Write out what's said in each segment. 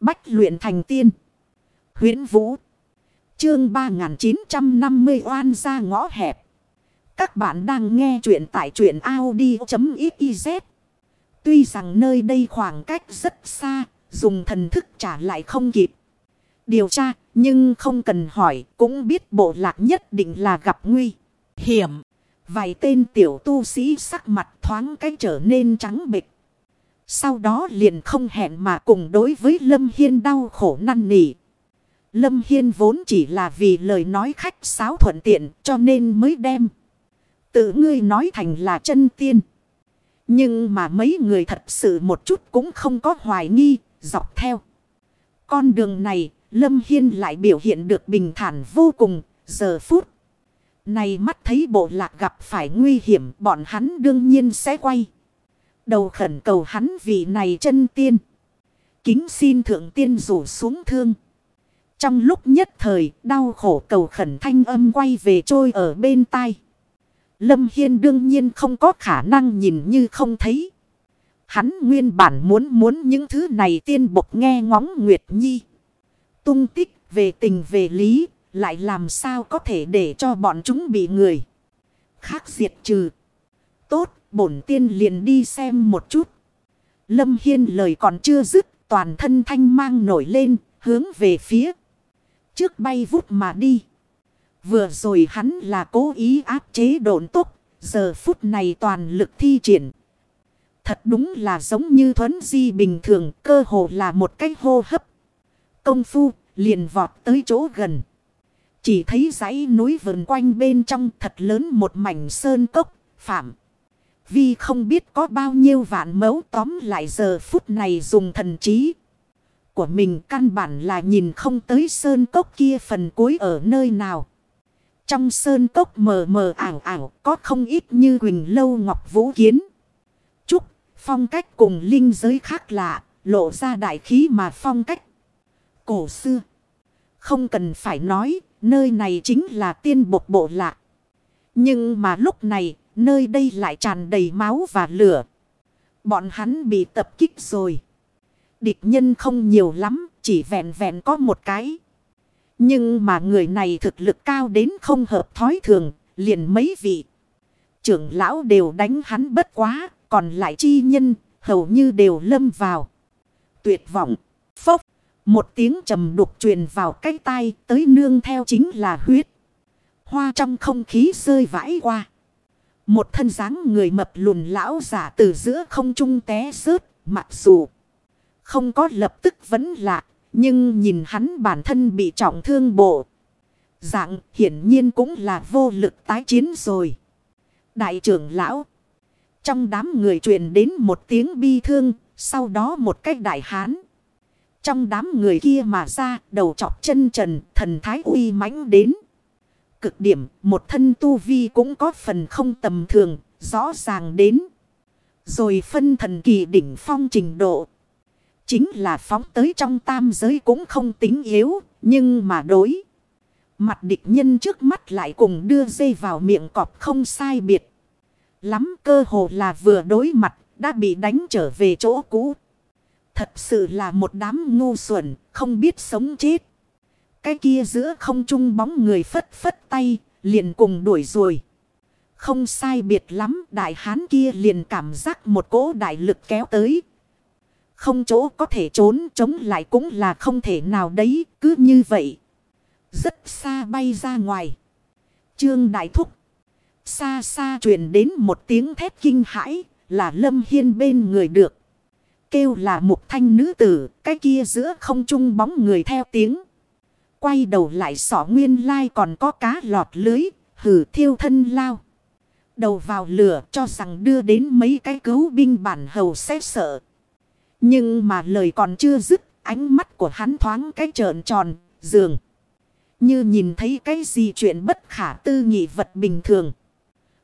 Bách luyện thành tiên. huyễn Vũ. Chương 3950 oan ra ngõ hẹp. Các bạn đang nghe truyện tại truyện Audi.xyz. Tuy rằng nơi đây khoảng cách rất xa, dùng thần thức trả lại không kịp. Điều tra, nhưng không cần hỏi, cũng biết bộ lạc nhất định là gặp nguy. Hiểm. Vài tên tiểu tu sĩ sắc mặt thoáng cái trở nên trắng bịch. Sau đó liền không hẹn mà cùng đối với Lâm Hiên đau khổ năn nỉ. Lâm Hiên vốn chỉ là vì lời nói khách sáo thuận tiện cho nên mới đem. Tự ngươi nói thành là chân tiên. Nhưng mà mấy người thật sự một chút cũng không có hoài nghi, dọc theo. Con đường này, Lâm Hiên lại biểu hiện được bình thản vô cùng, giờ phút. Này mắt thấy bộ lạc gặp phải nguy hiểm, bọn hắn đương nhiên sẽ quay. Đầu khẩn cầu hắn vị này chân tiên. Kính xin thượng tiên rủ xuống thương. Trong lúc nhất thời, đau khổ cầu khẩn thanh âm quay về trôi ở bên tai. Lâm Hiên đương nhiên không có khả năng nhìn như không thấy. Hắn nguyên bản muốn muốn những thứ này tiên bộc nghe ngóng Nguyệt Nhi. Tung tích về tình về lý, lại làm sao có thể để cho bọn chúng bị người khác diệt trừ. Tốt, bổn tiên liền đi xem một chút. Lâm Hiên lời còn chưa dứt, toàn thân thanh mang nổi lên, hướng về phía trước bay vút mà đi. Vừa rồi hắn là cố ý áp chế độn tốc, giờ phút này toàn lực thi triển. Thật đúng là giống như thuấn di bình thường, cơ hồ là một cách hô hấp. Công phu, liền vọt tới chỗ gần. Chỉ thấy dãy núi vườn quanh bên trong thật lớn một mảnh sơn cốc, phạm vi không biết có bao nhiêu vạn mẫu tóm lại giờ phút này dùng thần trí. Của mình căn bản là nhìn không tới sơn cốc kia phần cuối ở nơi nào. Trong sơn cốc mờ mờ ảo ảo có không ít như Quỳnh Lâu Ngọc Vũ Kiến. Trúc, phong cách cùng linh giới khác lạ, lộ ra đại khí mà phong cách. Cổ xưa. Không cần phải nói, nơi này chính là tiên bột bộ lạ. Nhưng mà lúc này, nơi đây lại tràn đầy máu và lửa. Bọn hắn bị tập kích rồi. Địch nhân không nhiều lắm, chỉ vẹn vẹn có một cái. Nhưng mà người này thực lực cao đến không hợp thói thường, liền mấy vị. Trưởng lão đều đánh hắn bất quá, còn lại chi nhân, hầu như đều lâm vào. Tuyệt vọng, phốc, một tiếng trầm đục truyền vào cái tai tới nương theo chính là huyết. Hoa trong không khí rơi vãi qua. Một thân dáng người mập lùn lão giả từ giữa không trung té rớt, mặc dù không có lập tức vấn lạ, nhưng nhìn hắn bản thân bị trọng thương bộ. Dạng hiển nhiên cũng là vô lực tái chiến rồi. Đại trưởng lão. Trong đám người truyền đến một tiếng bi thương, sau đó một cách đại hán. Trong đám người kia mà ra, đầu chọc chân trần, thần thái uy mãnh đến. Cực điểm, một thân tu vi cũng có phần không tầm thường, rõ ràng đến. Rồi phân thần kỳ đỉnh phong trình độ. Chính là phóng tới trong tam giới cũng không tính yếu, nhưng mà đối. Mặt địch nhân trước mắt lại cùng đưa dây vào miệng cọp không sai biệt. Lắm cơ hồ là vừa đối mặt, đã bị đánh trở về chỗ cũ. Thật sự là một đám ngu xuẩn, không biết sống chết. Cái kia giữa không trung bóng người phất phất tay, liền cùng đuổi rồi. Không sai biệt lắm, đại hán kia liền cảm giác một cỗ đại lực kéo tới, không chỗ có thể trốn chống lại cũng là không thể nào đấy. Cứ như vậy. Rất xa bay ra ngoài. Trương Đại Thúc. Xa xa truyền đến một tiếng thét kinh hãi. Là Lâm Hiên bên người được. Kêu là một thanh nữ tử. Cái kia giữa không trung bóng người theo tiếng. Quay đầu lại sỏ nguyên lai còn có cá lọt lưới. Hử thiêu thân lao. Đầu vào lửa cho rằng đưa đến mấy cái cứu binh bản hầu sẽ sợ. Nhưng mà lời còn chưa dứt, ánh mắt của hắn thoáng cái trợn tròn, dường. Như nhìn thấy cái gì chuyện bất khả tư nghị vật bình thường.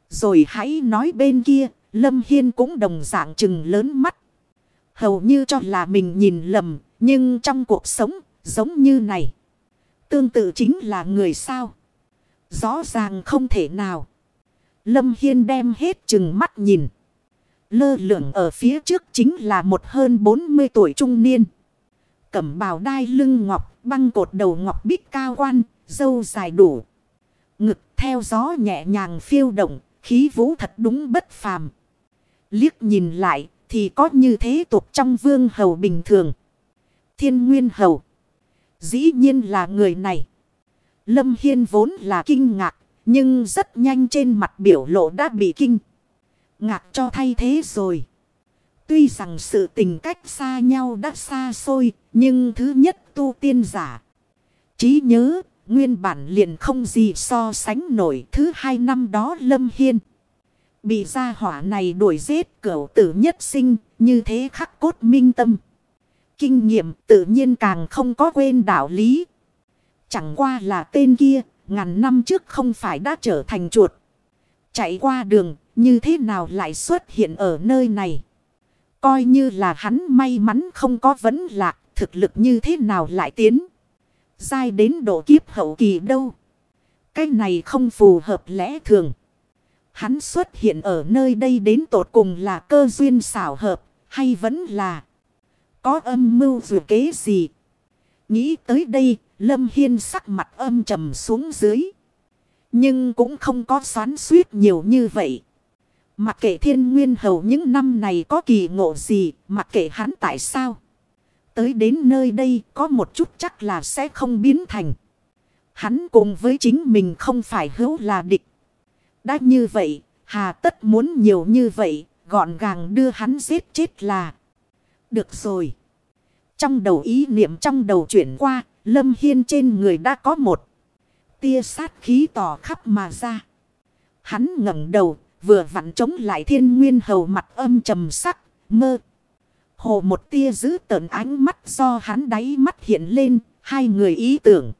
Rồi hãy nói bên kia, Lâm Hiên cũng đồng dạng chừng lớn mắt. Hầu như cho là mình nhìn lầm, nhưng trong cuộc sống, giống như này. Tương tự chính là người sao. Rõ ràng không thể nào. Lâm Hiên đem hết chừng mắt nhìn. Lơ lửng ở phía trước chính là một hơn 40 tuổi trung niên. cẩm bào đai lưng ngọc, băng cột đầu ngọc bích cao quan, dâu dài đủ. Ngực theo gió nhẹ nhàng phiêu động, khí vũ thật đúng bất phàm. Liếc nhìn lại thì có như thế tục trong vương hầu bình thường. Thiên nguyên hầu. Dĩ nhiên là người này. Lâm Hiên vốn là kinh ngạc, nhưng rất nhanh trên mặt biểu lộ đã bị kinh. Ngạc cho thay thế rồi. Tuy rằng sự tình cách xa nhau đã xa xôi, nhưng thứ nhất tu tiên giả. trí nhớ, nguyên bản liền không gì so sánh nổi thứ hai năm đó Lâm Hiên. Bị gia hỏa này đuổi giết cửu tử nhất sinh, như thế khắc cốt minh tâm. Kinh nghiệm tự nhiên càng không có quên đạo lý. Chẳng qua là tên kia, ngàn năm trước không phải đã trở thành chuột. Chạy qua đường, như thế nào lại xuất hiện ở nơi này? Coi như là hắn may mắn không có vấn lạc, thực lực như thế nào lại tiến. Giai đến độ kiếp hậu kỳ đâu. Cái này không phù hợp lẽ thường. Hắn xuất hiện ở nơi đây đến tột cùng là cơ duyên xảo hợp, hay vẫn là có âm mưu dự kế gì. Nghĩ tới đây, Lâm Hiên sắc mặt âm trầm xuống dưới. Nhưng cũng không có xoắn suýt nhiều như vậy. Mặc kệ thiên nguyên hầu những năm này có kỳ ngộ gì, mặc kệ hắn tại sao. Tới đến nơi đây có một chút chắc là sẽ không biến thành. Hắn cùng với chính mình không phải hữu là địch. Đã như vậy, hà tất muốn nhiều như vậy, gọn gàng đưa hắn giết chết là. Được rồi. Trong đầu ý niệm trong đầu chuyển qua, Lâm Hiên trên người đã có một tia sát khí tỏ khắp mà ra. Hắn ngẩng đầu, vừa vặn chống lại thiên nguyên hầu mặt âm trầm sắc, mơ. Hồ một tia giữ tợn ánh mắt do hắn đáy mắt hiện lên, hai người ý tưởng.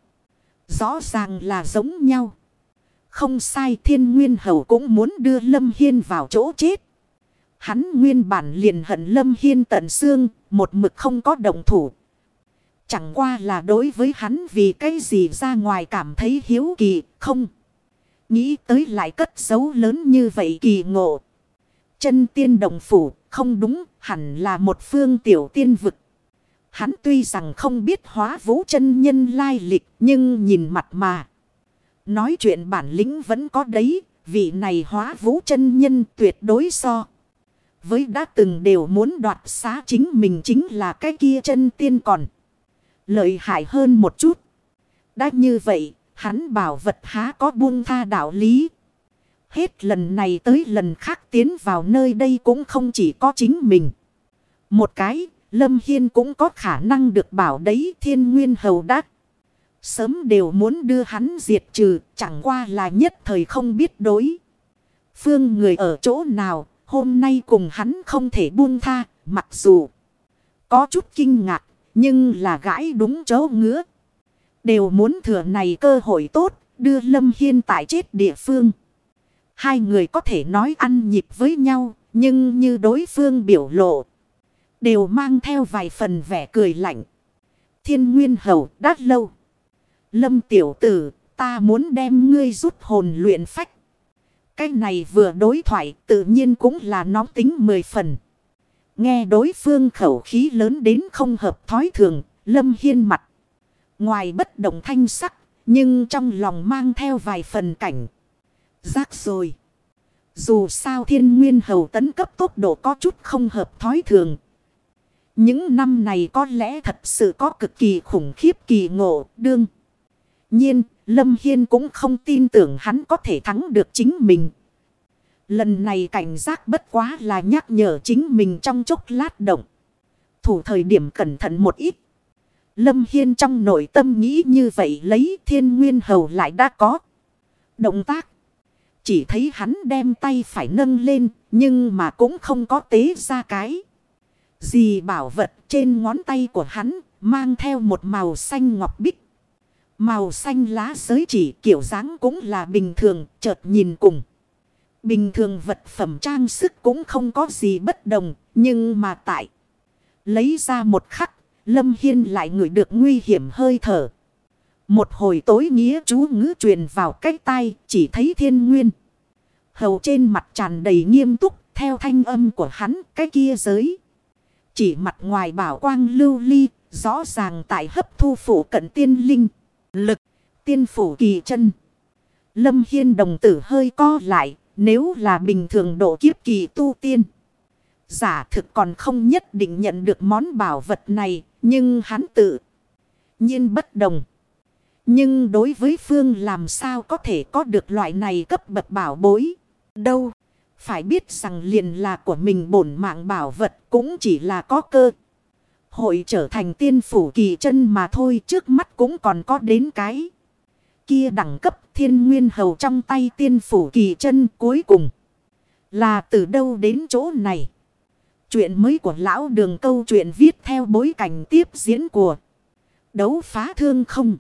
Rõ ràng là giống nhau. Không sai thiên nguyên hầu cũng muốn đưa Lâm Hiên vào chỗ chết. Hắn nguyên bản liền hận Lâm Hiên tận xương, một mực không có động thủ. Chẳng qua là đối với hắn vì cái gì ra ngoài cảm thấy hiếu kỳ, không. Nghĩ tới lại cất dấu lớn như vậy kỳ ngộ. Chân tiên đồng phủ, không đúng, hẳn là một phương tiểu tiên vực. Hắn tuy rằng không biết hóa vũ chân nhân lai lịch, nhưng nhìn mặt mà. Nói chuyện bản lĩnh vẫn có đấy, vị này hóa vũ chân nhân tuyệt đối so. Với đã từng đều muốn đoạt xá chính mình chính là cái kia chân tiên còn. Lợi hại hơn một chút. Đã như vậy, hắn bảo vật há có buông tha đạo lý. Hết lần này tới lần khác tiến vào nơi đây cũng không chỉ có chính mình. Một cái, Lâm Hiên cũng có khả năng được bảo đấy thiên nguyên hầu đắc. Sớm đều muốn đưa hắn diệt trừ, chẳng qua là nhất thời không biết đối. Phương người ở chỗ nào, hôm nay cùng hắn không thể buông tha, mặc dù có chút kinh ngạc, nhưng là gãi đúng chỗ ngứa. Đều muốn thừa này cơ hội tốt, đưa Lâm Hiên tại chết địa phương. Hai người có thể nói ăn nhịp với nhau, nhưng như đối phương biểu lộ. Đều mang theo vài phần vẻ cười lạnh. Thiên Nguyên Hầu đát lâu. Lâm tiểu tử, ta muốn đem ngươi rút hồn luyện phách. Cái này vừa đối thoại tự nhiên cũng là nóng tính mười phần. Nghe đối phương khẩu khí lớn đến không hợp thói thường, Lâm Hiên mặt. Ngoài bất động thanh sắc, nhưng trong lòng mang theo vài phần cảnh. Giác rồi. Dù sao thiên nguyên hầu tấn cấp tốc độ có chút không hợp thói thường. Những năm này có lẽ thật sự có cực kỳ khủng khiếp kỳ ngộ đương. Nhiên, Lâm Hiên cũng không tin tưởng hắn có thể thắng được chính mình. Lần này cảnh giác bất quá là nhắc nhở chính mình trong chốc lát động. Thủ thời điểm cẩn thận một ít. Lâm Hiên trong nội tâm nghĩ như vậy lấy thiên nguyên hầu lại đã có. Động tác. Chỉ thấy hắn đem tay phải nâng lên nhưng mà cũng không có tế ra cái. Gì bảo vật trên ngón tay của hắn mang theo một màu xanh ngọc bích. Màu xanh lá giới chỉ kiểu dáng cũng là bình thường, chợt nhìn cùng. Bình thường vật phẩm trang sức cũng không có gì bất đồng, nhưng mà tại. Lấy ra một khắc, Lâm Hiên lại ngửi được nguy hiểm hơi thở. Một hồi tối nghĩa chú ngữ truyền vào cái tay chỉ thấy thiên nguyên. Hầu trên mặt tràn đầy nghiêm túc, theo thanh âm của hắn, cái kia giới. Chỉ mặt ngoài bảo quang lưu ly, Rõ ràng tại hấp thu phủ cận tiên linh. Tiên phủ kỳ chân. Lâm Hiên đồng tử hơi co lại. Nếu là bình thường độ kiếp kỳ tu tiên. Giả thực còn không nhất định nhận được món bảo vật này. Nhưng hắn tự nhiên bất đồng. Nhưng đối với Phương làm sao có thể có được loại này cấp bậc bảo bối. Đâu. Phải biết rằng liền là của mình bổn mạng bảo vật cũng chỉ là có cơ. Hội trở thành tiên phủ kỳ chân mà thôi, trước mắt cũng còn có đến cái. Kia đẳng cấp thiên nguyên hầu trong tay tiên phủ kỳ chân cuối cùng. Là từ đâu đến chỗ này. Chuyện mới của lão đường câu chuyện viết theo bối cảnh tiếp diễn của đấu phá thương không.